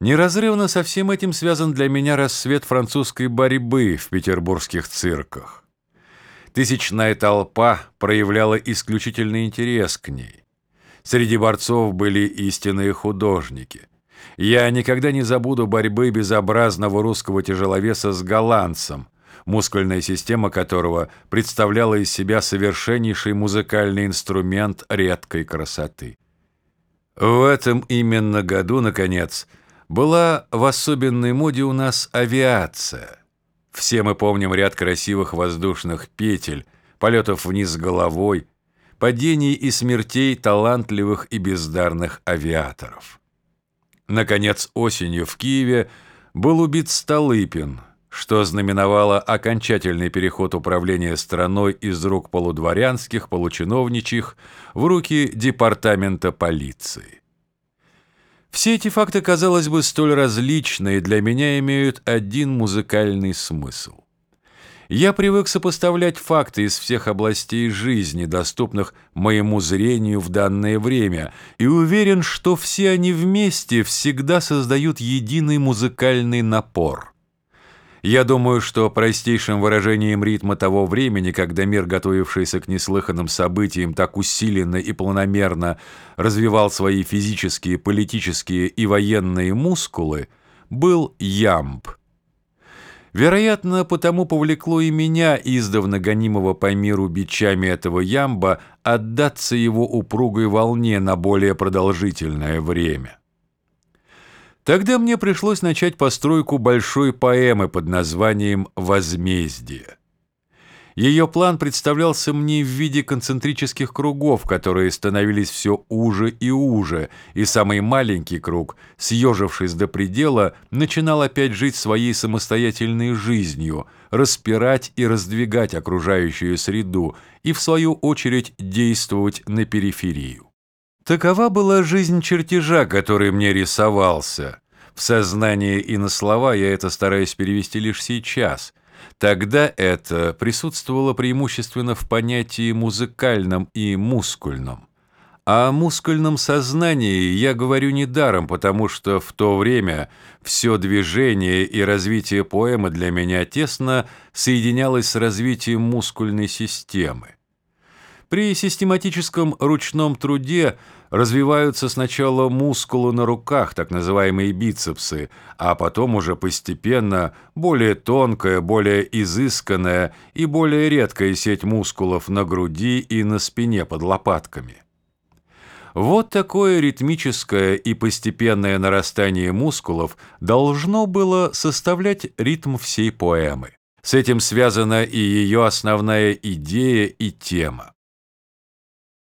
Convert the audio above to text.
Неразрывно со всем этим связан для меня рассвет французской борьбы в петербургских цирках. Тысячная толпа проявляла исключительный интерес к ней. Среди борцов были истинные художники. Я никогда не забуду борьбы безобразного русского тяжеловеса с голландцем, мускульная система которого представляла из себя совершеннейший музыкальный инструмент редкой красоты. В этом именно году, наконец, была в особенной моде у нас авиация. Все мы помним ряд красивых воздушных петель, полетов вниз головой, падений и смертей талантливых и бездарных авиаторов. Наконец, осенью в Киеве был убит Столыпин, что знаменовало окончательный переход управления страной из рук полудворянских, получиновничьих в руки департамента полиции. Все эти факты, казалось бы, столь различные, для меня имеют один музыкальный смысл. Я привык сопоставлять факты из всех областей жизни, доступных моему зрению в данное время, и уверен, что все они вместе всегда создают единый музыкальный напор – я думаю, что простейшим выражением ритма того времени, когда мир, готовившийся к неслыханным событиям, так усиленно и планомерно развивал свои физические, политические и военные мускулы, был ямб. Вероятно, потому повлекло и меня, издавна гонимого по миру бичами этого ямба, отдаться его упругой волне на более продолжительное время. Тогда мне пришлось начать постройку большой поэмы под названием «Возмездие». Ее план представлялся мне в виде концентрических кругов, которые становились все уже и уже, и самый маленький круг, съежившись до предела, начинал опять жить своей самостоятельной жизнью, распирать и раздвигать окружающую среду и, в свою очередь, действовать на периферию. Такова была жизнь чертежа, который мне рисовался. В сознание и на слова я это стараюсь перевести лишь сейчас. Тогда это присутствовало преимущественно в понятии музыкальном и мускульном. О мускульном сознании я говорю недаром, потому что в то время все движение и развитие поэмы для меня тесно соединялось с развитием мускульной системы. При систематическом ручном труде развиваются сначала мускулы на руках, так называемые бицепсы, а потом уже постепенно более тонкая, более изысканная и более редкая сеть мускулов на груди и на спине под лопатками. Вот такое ритмическое и постепенное нарастание мускулов должно было составлять ритм всей поэмы. С этим связана и ее основная идея и тема.